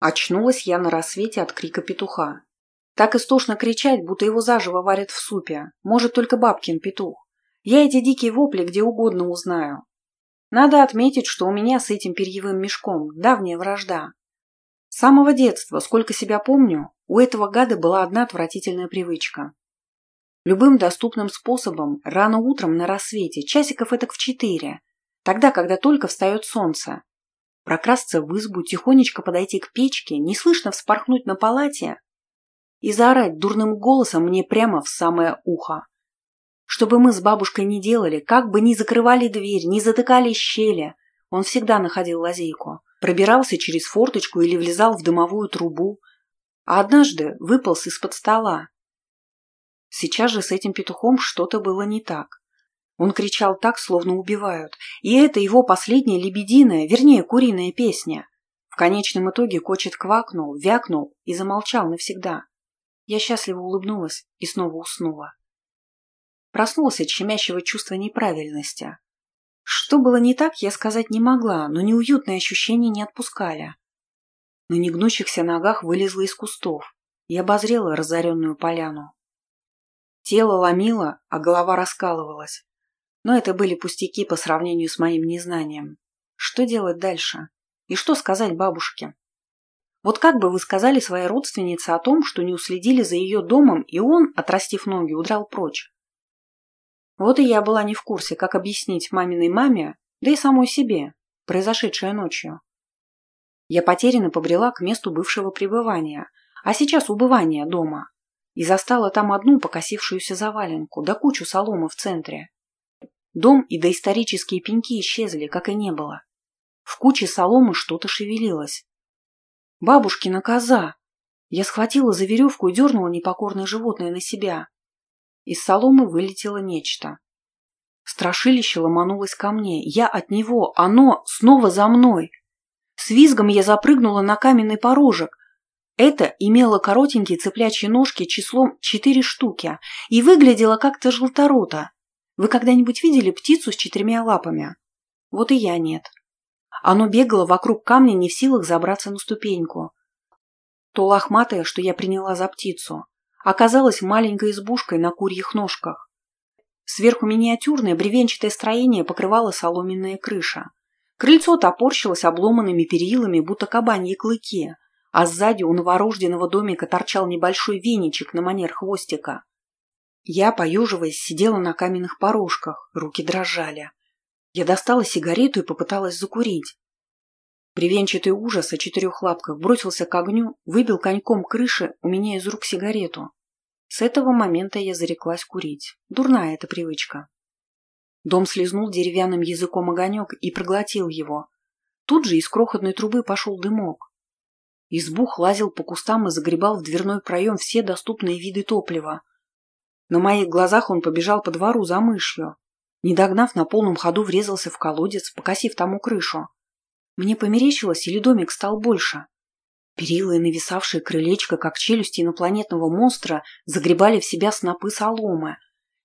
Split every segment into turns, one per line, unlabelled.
Очнулась я на рассвете от крика петуха. Так истошно кричать, будто его заживо варят в супе. Может, только бабкин петух. Я эти дикие вопли где угодно узнаю. Надо отметить, что у меня с этим перьевым мешком давняя вражда. С самого детства, сколько себя помню, у этого гада была одна отвратительная привычка. Любым доступным способом, рано утром на рассвете, часиков этак в четыре, тогда, когда только встает солнце, прокрасться в избу, тихонечко подойти к печке, неслышно вспорхнуть на палате и заорать дурным голосом мне прямо в самое ухо. Что бы мы с бабушкой ни делали, как бы ни закрывали дверь, ни затыкали щели, он всегда находил лазейку, пробирался через форточку или влезал в дымовую трубу, а однажды выполз из-под стола. Сейчас же с этим петухом что-то было не так. Он кричал так, словно убивают. И это его последняя лебединая, вернее, куриная песня. В конечном итоге кочет квакнул, вякнул и замолчал навсегда. Я счастливо улыбнулась и снова уснула. Проснулась от щемящего чувства неправильности. Что было не так, я сказать не могла, но неуютные ощущения не отпускали. На негнущихся ногах вылезла из кустов и обозрела разоренную поляну. Тело ломило, а голова раскалывалась. Но это были пустяки по сравнению с моим незнанием. Что делать дальше? И что сказать бабушке? Вот как бы вы сказали своей родственнице о том, что не уследили за ее домом, и он, отрастив ноги, удрал прочь? Вот и я была не в курсе, как объяснить маминой маме, да и самой себе, произошедшее ночью. Я потерянно побрела к месту бывшего пребывания, а сейчас убывания дома, и застала там одну покосившуюся заваленку, да кучу соломы в центре. Дом и доисторические пеньки исчезли, как и не было. В куче соломы что-то шевелилось. Бабушкина коза! Я схватила за веревку и дернула непокорное животное на себя. Из соломы вылетело нечто. Страшилище ломанулось ко мне. Я от него, оно снова за мной. С визгом я запрыгнула на каменный порожек. Это имело коротенькие цыплячьи ножки числом четыре штуки и выглядело как-то желторото. Вы когда-нибудь видели птицу с четырьмя лапами? Вот и я нет. Оно бегало вокруг камня, не в силах забраться на ступеньку. То лохматое, что я приняла за птицу, оказалось маленькой избушкой на курьих ножках. Сверху миниатюрное бревенчатое строение покрывала соломенная крыша. Крыльцо топорщилось обломанными перилами, будто кабаньи клыки, а сзади у новорожденного домика торчал небольшой веничек на манер хвостика. Я, поюживаясь, сидела на каменных порожках, руки дрожали. Я достала сигарету и попыталась закурить. Бревенчатый ужас о четырех лапках бросился к огню, выбил коньком крыши у меня из рук сигарету. С этого момента я зареклась курить. Дурная эта привычка. Дом слезнул деревянным языком огонек и проглотил его. Тут же из крохотной трубы пошел дымок. Избух лазил по кустам и загребал в дверной проем все доступные виды топлива. На моих глазах он побежал по двору за мышью. Не догнав, на полном ходу врезался в колодец, покосив тому крышу. Мне померещилось, или домик стал больше. Перила и нависавшие крылечко, как челюсти инопланетного монстра, загребали в себя снопы соломы.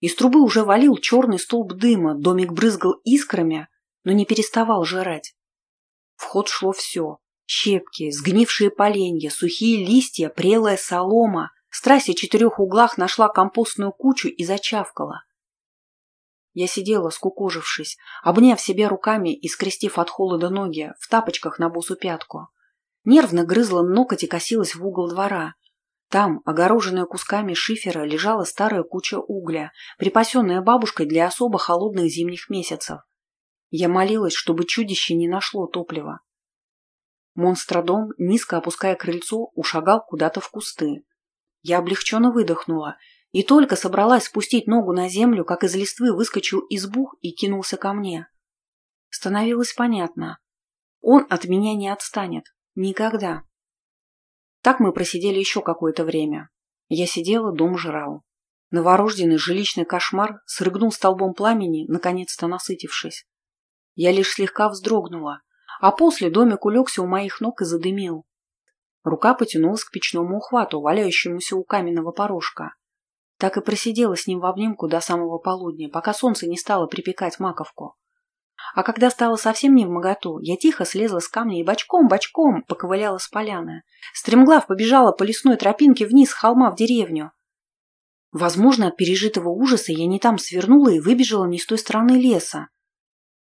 Из трубы уже валил черный столб дыма, домик брызгал искрами, но не переставал жрать. В ход шло все. Щепки, сгнившие поленья, сухие листья, прелая солома, Страсть о четырех углах нашла компостную кучу и зачавкала. Я сидела, скукожившись, обняв себя руками и скрестив от холода ноги, в тапочках на босу пятку. Нервно грызла ноготь и косилась в угол двора. Там, огороженная кусками шифера, лежала старая куча угля, припасенная бабушкой для особо холодных зимних месяцев. Я молилась, чтобы чудище не нашло топлива. Монстродом, низко опуская крыльцо, ушагал куда-то в кусты. Я облегченно выдохнула и только собралась спустить ногу на землю, как из листвы выскочил избух и кинулся ко мне. Становилось понятно. Он от меня не отстанет. Никогда. Так мы просидели еще какое-то время. Я сидела, дом жрал. Новорожденный жилищный кошмар срыгнул столбом пламени, наконец-то насытившись. Я лишь слегка вздрогнула, а после домик улегся у моих ног и задымил. Рука потянулась к печному ухвату, валяющемуся у каменного порожка. Так и просидела с ним в обнимку до самого полудня, пока солнце не стало припекать маковку. А когда стало совсем не в моготу, я тихо слезла с камня и бочком-бочком поковыляла с поляны. Стремглав побежала по лесной тропинке вниз с холма в деревню. Возможно, от пережитого ужаса я не там свернула и выбежала не с той стороны леса.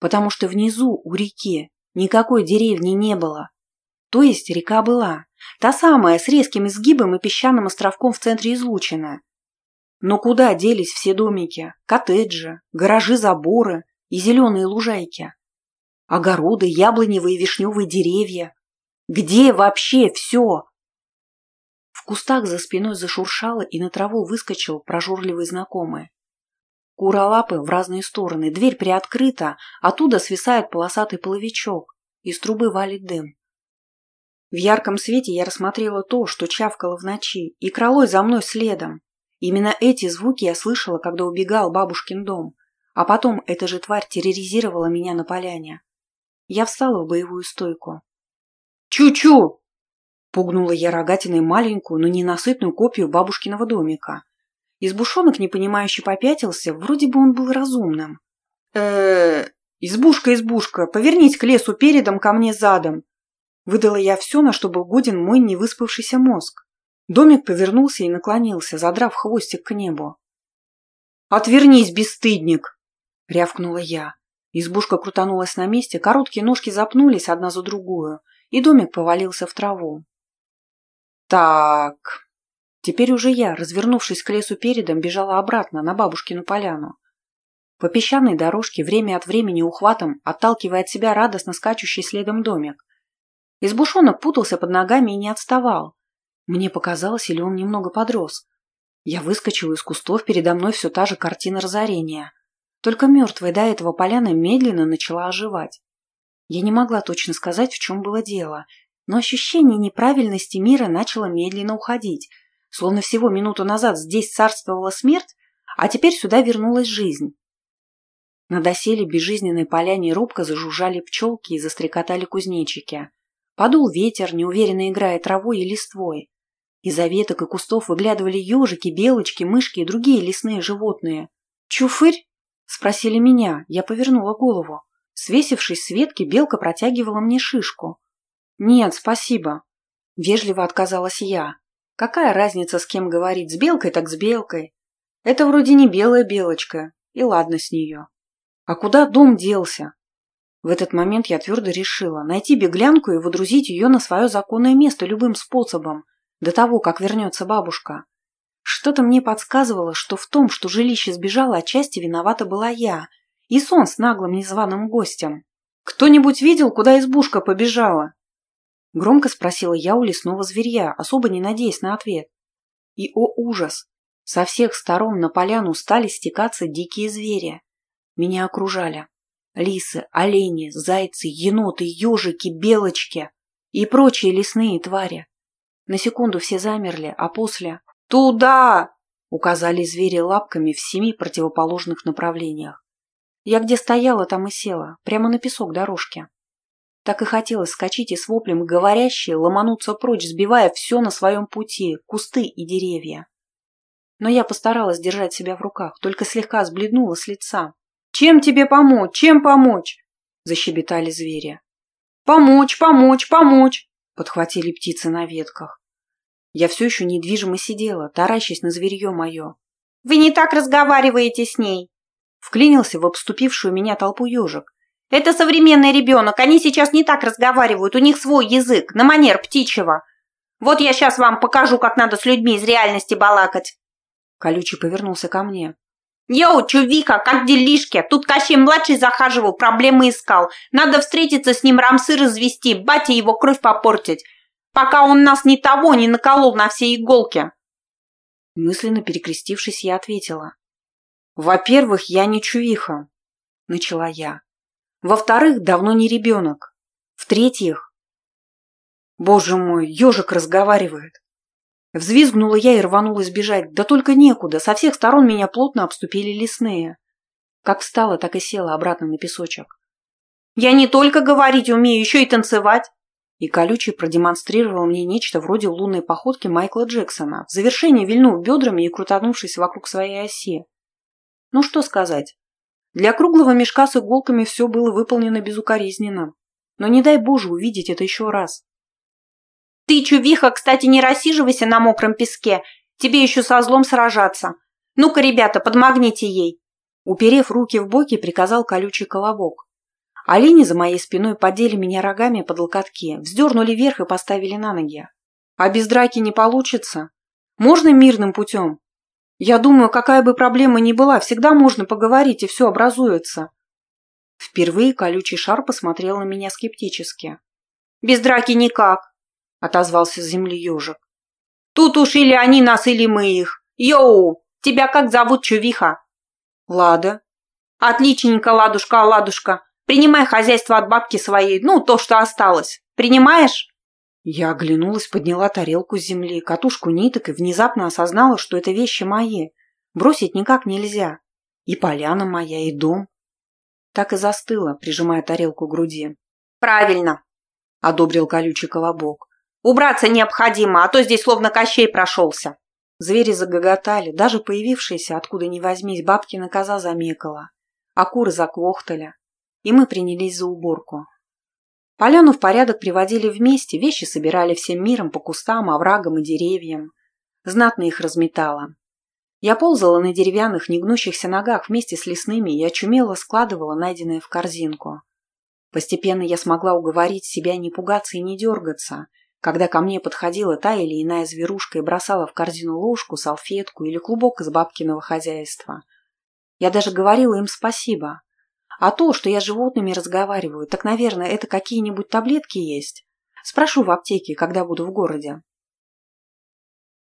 Потому что внизу, у реки, никакой деревни не было. То есть река была. Та самая, с резким изгибом и песчаным островком в центре излучина. Но куда делись все домики, коттеджи, гаражи, заборы и зеленые лужайки? Огороды, яблоневые и вишневые деревья. Где вообще все? В кустах за спиной зашуршало, и на траву выскочил прожорливый знакомый. Куролапы в разные стороны, дверь приоткрыта, оттуда свисает полосатый половичок, из трубы валит дым. В ярком свете я рассмотрела то, что чавкало в ночи, и кралось за мной следом. Именно эти звуки я слышала, когда убегал бабушкин дом, а потом эта же тварь терроризировала меня на поляне. Я встала в боевую стойку. «Чу-чу!» – пугнула я рогатиной маленькую, но ненасытную копию бабушкиного домика. Избушонок непонимающе попятился, вроде бы он был разумным. э избушка, избушка, повернись к лесу передом, ко мне задом!» Выдала я все, на что был годен мой невыспавшийся мозг. Домик повернулся и наклонился, задрав хвостик к небу. «Отвернись, бесстыдник!» — рявкнула я. Избушка крутанулась на месте, короткие ножки запнулись одна за другую, и домик повалился в траву. «Так...» Теперь уже я, развернувшись к лесу передом, бежала обратно на бабушкину поляну. По песчаной дорожке, время от времени ухватом, отталкивая от себя радостно скачущий следом домик. Избушонок путался под ногами и не отставал, мне показалось, или он немного подрос. Я выскочила из кустов, передо мной все та же картина разорения. Только мертвая до этого поляна медленно начала оживать. Я не могла точно сказать, в чем было дело, но ощущение неправильности мира начало медленно уходить, словно всего минуту назад здесь царствовала смерть, а теперь сюда вернулась жизнь. На доселе безжизненной поляне робко зажужжали пчелки и застрекотали кузнечики. Подул ветер, неуверенно играя травой и листвой. Из-за веток и кустов выглядывали ежики, белочки, мышки и другие лесные животные. «Чуфырь?» – спросили меня. Я повернула голову. Свесившись с ветки, белка протягивала мне шишку. «Нет, спасибо». Вежливо отказалась я. Какая разница, с кем говорить, с белкой так с белкой. Это вроде не белая белочка, и ладно с нее. А куда дом делся? В этот момент я твердо решила найти беглянку и водрузить ее на свое законное место любым способом, до того, как вернется бабушка. Что-то мне подсказывало, что в том, что жилище сбежало, отчасти виновата была я и сон с наглым незваным гостем. «Кто-нибудь видел, куда избушка побежала?» Громко спросила я у лесного зверья, особо не надеясь на ответ. И, о ужас! Со всех сторон на поляну стали стекаться дикие звери. Меня окружали. Лисы, олени, зайцы, еноты, ежики, белочки и прочие лесные твари. На секунду все замерли, а после «Туда!» указали звери лапками в семи противоположных направлениях. Я где стояла, там и села, прямо на песок дорожки. Так и хотелось скачать и с воплем говорящие ломануться прочь, сбивая все на своем пути, кусты и деревья. Но я постаралась держать себя в руках, только слегка сбледнула с лица. «Чем тебе помочь? Чем помочь?» – защебетали звери. «Помочь, помочь, помочь!» подхватили птицы на ветках. Я все еще недвижимо сидела, таращась на зверье мое. «Вы не так разговариваете с ней!» Вклинился в обступившую меня толпу ежик. «Это современный ребенок, они сейчас не так разговаривают, у них свой язык, на манер птичьего. Вот я сейчас вам покажу, как надо с людьми из реальности балакать!» Колючий повернулся ко мне. «Йоу, чувика, как делишки? Тут Кощей-младший захаживал, проблемы искал. Надо встретиться с ним, рамсы развести, батя его кровь попортить, пока он нас ни того не наколол на все иголки». Мысленно перекрестившись, я ответила. «Во-первых, я не чувиха», — начала я. «Во-вторых, давно не ребенок. В-третьих...» «Боже мой, ежик разговаривает. Взвизгнула я и рванулась бежать, да только некуда, со всех сторон меня плотно обступили лесные. Как встала, так и села обратно на песочек. «Я не только говорить умею, еще и танцевать!» И колючий продемонстрировал мне нечто вроде лунной походки Майкла Джексона, в завершение вильнув бедрами и крутанувшись вокруг своей оси. Ну что сказать? Для круглого мешка с иголками все было выполнено безукоризненно. Но не дай Боже увидеть это еще раз.
«Ты, чувиха, кстати, не рассиживайся на мокром песке. Тебе еще со злом сражаться. Ну-ка, ребята, подмагните ей!»
Уперев руки в боки, приказал колючий колобок. Олени за моей спиной подели меня рогами под локотки, вздернули вверх и поставили на ноги. А без драки не получится. Можно мирным путем? Я думаю, какая бы проблема ни была, всегда можно поговорить, и все образуется. Впервые колючий шар посмотрел на меня скептически.
«Без драки никак», — отозвался земли ежик. «Тут уж или они нас, или мы их. Йоу, тебя как зовут, чувиха?»
«Лада».
«Отличненько, ладушка, ладушка. Принимай хозяйство от бабки своей, ну, то, что осталось. Принимаешь?»
Я оглянулась, подняла тарелку с земли, катушку ниток и внезапно осознала, что это вещи мои. Бросить никак нельзя. И поляна моя, и дом. Так и застыла, прижимая тарелку к груди.
«Правильно!» — одобрил колючий колобок. «Убраться необходимо, а то здесь словно Кощей прошелся!»
Звери загоготали, даже появившаяся, откуда ни возьмись, бабкина коза замекала, а куры заквохтали и мы принялись за уборку. Поляну в порядок приводили вместе, вещи собирали всем миром по кустам, оврагам и деревьям. Знатно их разметало. Я ползала на деревянных, негнущихся ногах вместе с лесными и очумело складывала найденное в корзинку. Постепенно я смогла уговорить себя не пугаться и не дергаться, когда ко мне подходила та или иная зверушка и бросала в корзину ложку, салфетку или клубок из бабкиного хозяйства. Я даже говорила им спасибо, а то, что я с животными разговариваю, так, наверное, это какие-нибудь таблетки есть. Спрошу в аптеке, когда буду в городе.